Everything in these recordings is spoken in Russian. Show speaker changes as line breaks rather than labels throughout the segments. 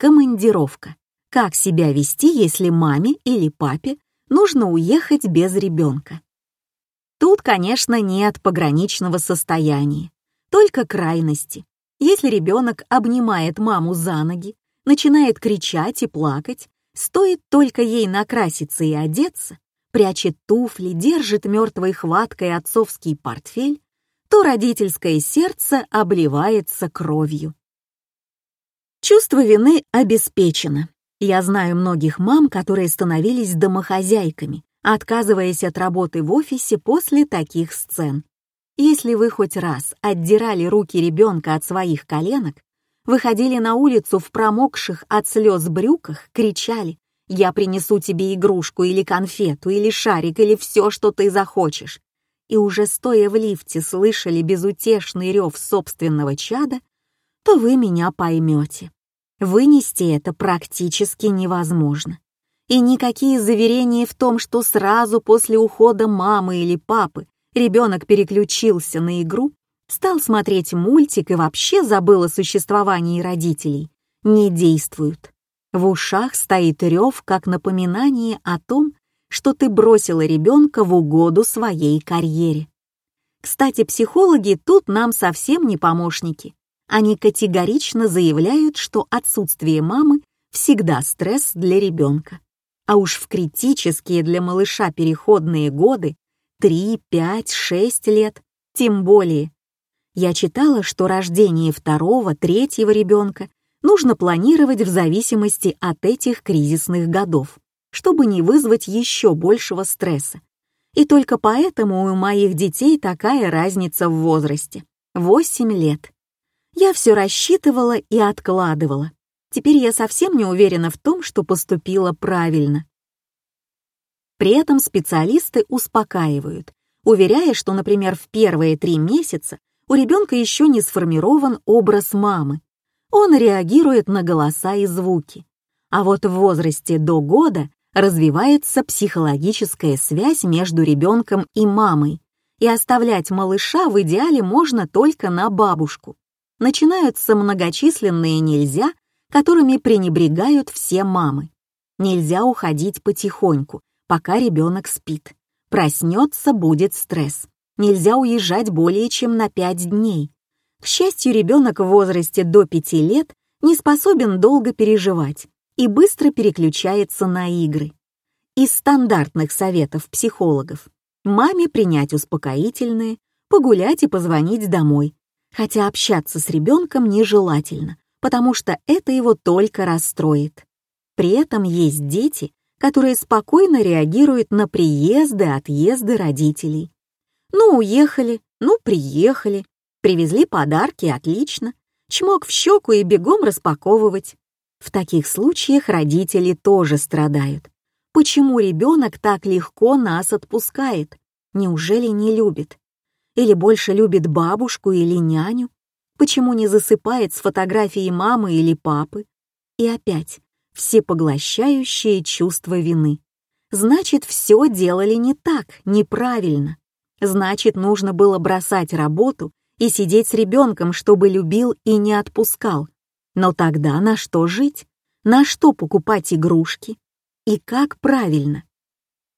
Командировка. Как себя вести, если маме или папе нужно уехать без ребенка? Тут, конечно, нет пограничного состояния, только крайности. Если ребенок обнимает маму за ноги, начинает кричать и плакать, стоит только ей накраситься и одеться, прячет туфли, держит мертвой хваткой отцовский портфель, то родительское сердце обливается кровью. Чувство вины обеспечено. Я знаю многих мам, которые становились домохозяйками, отказываясь от работы в офисе после таких сцен. Если вы хоть раз отдирали руки ребенка от своих коленок, выходили на улицу в промокших от слез брюках, кричали «Я принесу тебе игрушку или конфету, или шарик, или все, что ты захочешь», и уже стоя в лифте слышали безутешный рев собственного чада, то вы меня поймете. Вынести это практически невозможно. И никакие заверения в том, что сразу после ухода мамы или папы ребенок переключился на игру, стал смотреть мультик и вообще забыл о существовании родителей, не действуют. В ушах стоит рев, как напоминание о том, что ты бросила ребенка в угоду своей карьере. Кстати, психологи тут нам совсем не помощники. Они категорично заявляют, что отсутствие мамы всегда стресс для ребенка. А уж в критические для малыша переходные годы 3, 5, 6 лет, тем более. Я читала, что рождение второго, третьего ребенка нужно планировать в зависимости от этих кризисных годов, чтобы не вызвать еще большего стресса. И только поэтому у моих детей такая разница в возрасте — 8 лет. Я все рассчитывала и откладывала. Теперь я совсем не уверена в том, что поступила правильно. При этом специалисты успокаивают, уверяя, что, например, в первые три месяца у ребенка еще не сформирован образ мамы. Он реагирует на голоса и звуки. А вот в возрасте до года развивается психологическая связь между ребенком и мамой, и оставлять малыша в идеале можно только на бабушку начинаются многочисленные «нельзя», которыми пренебрегают все мамы. Нельзя уходить потихоньку, пока ребенок спит. Проснется, будет стресс. Нельзя уезжать более чем на 5 дней. К счастью, ребенок в возрасте до 5 лет не способен долго переживать и быстро переключается на игры. Из стандартных советов психологов маме принять успокоительные, погулять и позвонить домой, хотя общаться с ребенком нежелательно, потому что это его только расстроит. При этом есть дети, которые спокойно реагируют на приезды, отъезды родителей. Ну, уехали, ну, приехали, привезли подарки, отлично, чмок в щеку и бегом распаковывать. В таких случаях родители тоже страдают. Почему ребенок так легко нас отпускает? Неужели не любит? Или больше любит бабушку или няню? Почему не засыпает с фотографией мамы или папы? И опять всепоглощающее чувство вины. Значит, все делали не так, неправильно. Значит, нужно было бросать работу и сидеть с ребенком, чтобы любил и не отпускал. Но тогда на что жить? На что покупать игрушки? И как правильно?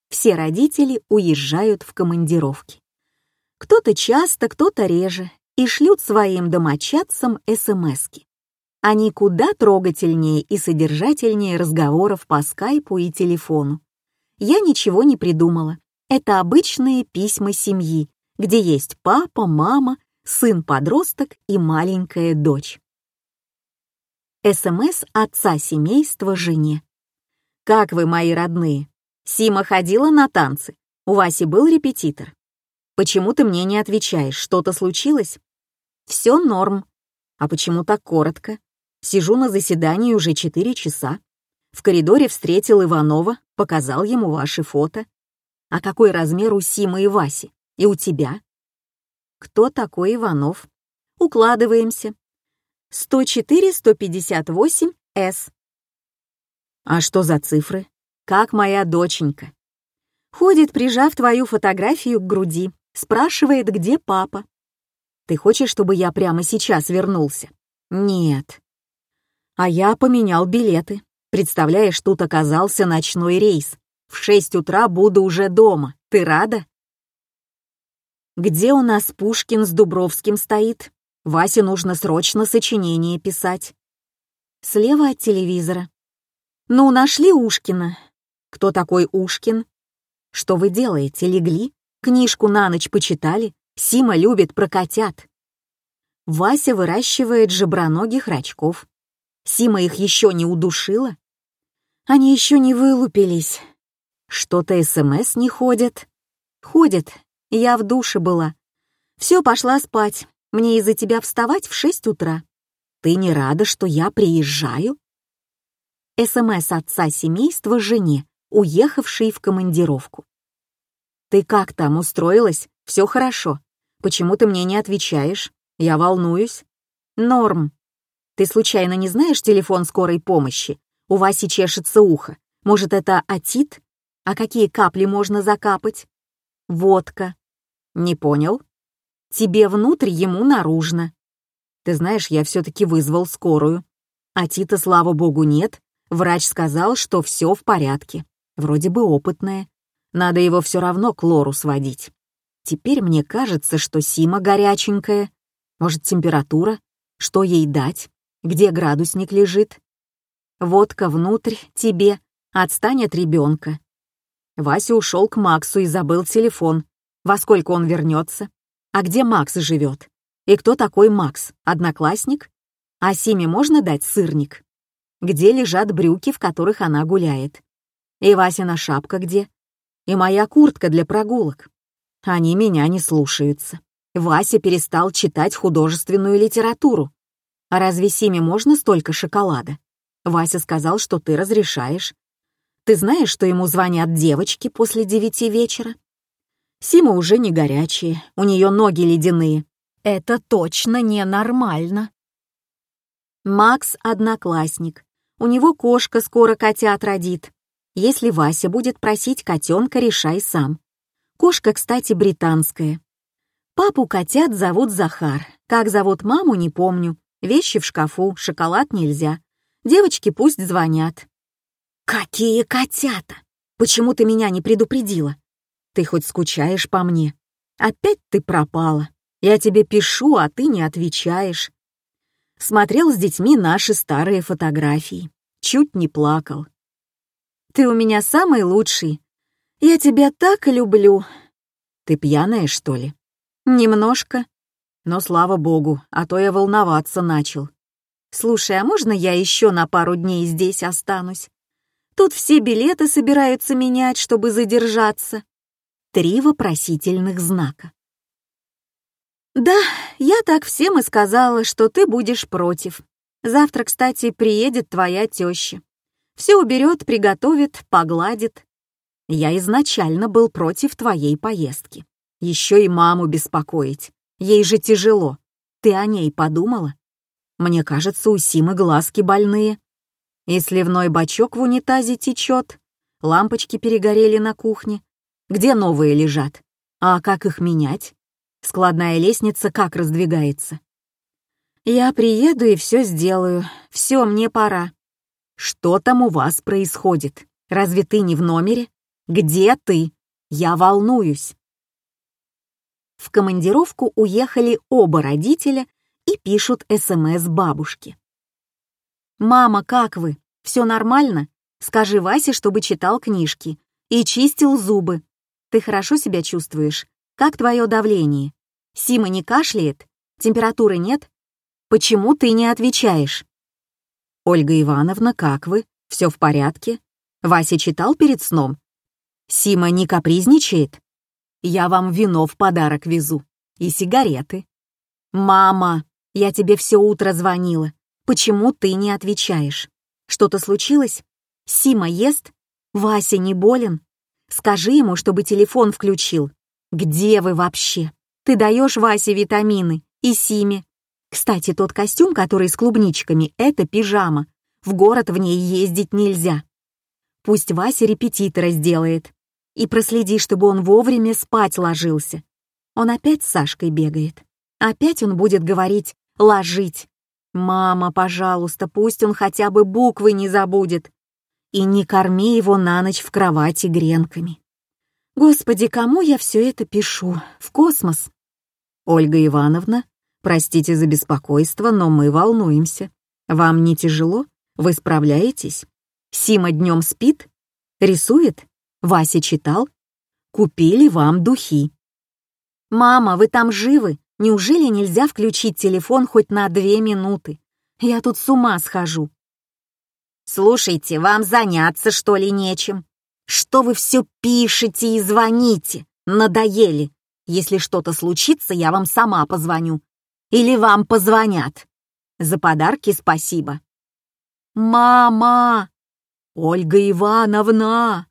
Все родители уезжают в командировки. Кто-то часто, кто-то реже, и шлют своим домочадцам СМСки. Они куда трогательнее и содержательнее разговоров по скайпу и телефону. Я ничего не придумала. Это обычные письма семьи, где есть папа, мама, сын-подросток и маленькая дочь. СМС отца семейства жене. «Как вы, мои родные? Сима ходила на танцы. У Васи был репетитор. Почему ты мне не отвечаешь? Что-то случилось? Все норм. А почему так коротко? Сижу на заседании уже четыре часа. В коридоре встретил Иванова, показал ему ваши фото. А какой размер у Симы и Васи? И у тебя? Кто такой Иванов? Укладываемся. 104-158-С. А что за цифры? Как моя доченька. Ходит, прижав твою фотографию к груди, спрашивает, где папа. Ты хочешь, чтобы я прямо сейчас вернулся? Нет. А я поменял билеты. Представляешь, тут оказался ночной рейс. В шесть утра буду уже дома. Ты рада? Где у нас Пушкин с Дубровским стоит? Васе нужно срочно сочинение писать. Слева от телевизора. Ну, нашли Ушкина. Кто такой Ушкин? Что вы делаете, легли? Книжку на ночь почитали? Сима любит про котят. Вася выращивает жаброногих рачков. Сима их еще не удушила? Они еще не вылупились. Что-то СМС не ходит. Ходит. Я в душе была. Все, пошла спать. Мне из-за тебя вставать в шесть утра. Ты не рада, что я приезжаю? СМС отца семейства жене, уехавшей в командировку. Ты как там, устроилась? Все хорошо. Почему ты мне не отвечаешь? Я волнуюсь. Норм. Ты случайно не знаешь телефон скорой помощи? У Васи чешется ухо. Может, это атит? А какие капли можно закапать? Водка. Не понял? Тебе внутрь, ему наружно. Ты знаешь, я все-таки вызвал скорую. А Тита, слава богу, нет. Врач сказал, что все в порядке. Вроде бы опытная. Надо его все равно к лору сводить. Теперь мне кажется, что Сима горяченькая. Может, температура? Что ей дать? Где градусник лежит? Водка внутрь, тебе. Отстань от ребенка. Вася ушел к Максу и забыл телефон. Во сколько он вернется? А где Макс живет? И кто такой Макс? Одноклассник? А Симе можно дать сырник? Где лежат брюки, в которых она гуляет? И Васина шапка где? И моя куртка для прогулок? Они меня не слушаются. Вася перестал читать художественную литературу. А разве Симе можно столько шоколада? Вася сказал, что ты разрешаешь. Ты знаешь, что ему звонят девочки после девяти вечера? Сима уже не горячая, у нее ноги ледяные. Это точно ненормально. Макс — одноклассник. У него кошка скоро котят родит. Если Вася будет просить котенка, решай сам. Кошка, кстати, британская. Папу котят зовут Захар. Как зовут маму, не помню. Вещи в шкафу, шоколад нельзя. Девочки пусть звонят. Какие котята! Почему ты меня не предупредила? Ты хоть скучаешь по мне? Опять ты пропала. Я тебе пишу, а ты не отвечаешь. Смотрел с детьми наши старые фотографии. Чуть не плакал. Ты у меня самый лучший. Я тебя так люблю. Ты пьяная, что ли? «Немножко. Но слава богу, а то я волноваться начал. Слушай, а можно я еще на пару дней здесь останусь? Тут все билеты собираются менять, чтобы задержаться». Три вопросительных знака. «Да, я так всем и сказала, что ты будешь против. Завтра, кстати, приедет твоя теща. Все уберет, приготовит, погладит. Я изначально был против твоей поездки. Еще и маму беспокоить. Ей же тяжело. Ты о ней подумала? Мне кажется, у Симы глазки больные. И сливной бачок в унитазе течет. Лампочки перегорели на кухне. Где новые лежат? А как их менять? Складная лестница как раздвигается? Я приеду и все сделаю. Все, мне пора. Что там у вас происходит? Разве ты не в номере? Где ты? Я волнуюсь. В командировку уехали оба родителя и пишут СМС бабушке. «Мама, как вы? Все нормально? Скажи Васе, чтобы читал книжки и чистил зубы. Ты хорошо себя чувствуешь? Как твое давление? Сима не кашляет? Температуры нет? Почему ты не отвечаешь?» «Ольга Ивановна, как вы? Все в порядке? Вася читал перед сном? Сима не капризничает?» Я вам вино в подарок везу. И сигареты. Мама, я тебе все утро звонила. Почему ты не отвечаешь? Что-то случилось? Сима ест? Вася не болен? Скажи ему, чтобы телефон включил. Где вы вообще? Ты даешь Васе витамины и Симе. Кстати, тот костюм, который с клубничками, это пижама. В город в ней ездить нельзя. Пусть Вася репетитора сделает. И проследи, чтобы он вовремя спать ложился. Он опять с Сашкой бегает. Опять он будет говорить «ложить». «Мама, пожалуйста, пусть он хотя бы буквы не забудет. И не корми его на ночь в кровати гренками». Господи, кому я все это пишу? В космос? Ольга Ивановна, простите за беспокойство, но мы волнуемся. Вам не тяжело? Вы справляетесь? Сима днем спит? Рисует? Вася читал? Купили вам духи. «Мама, вы там живы? Неужели нельзя включить телефон хоть на две минуты? Я тут с ума схожу». «Слушайте, вам заняться, что ли, нечем? Что вы все пишете и звоните? Надоели. Если что-то случится, я вам сама позвоню. Или вам позвонят. За подарки спасибо». «Мама! Ольга Ивановна!»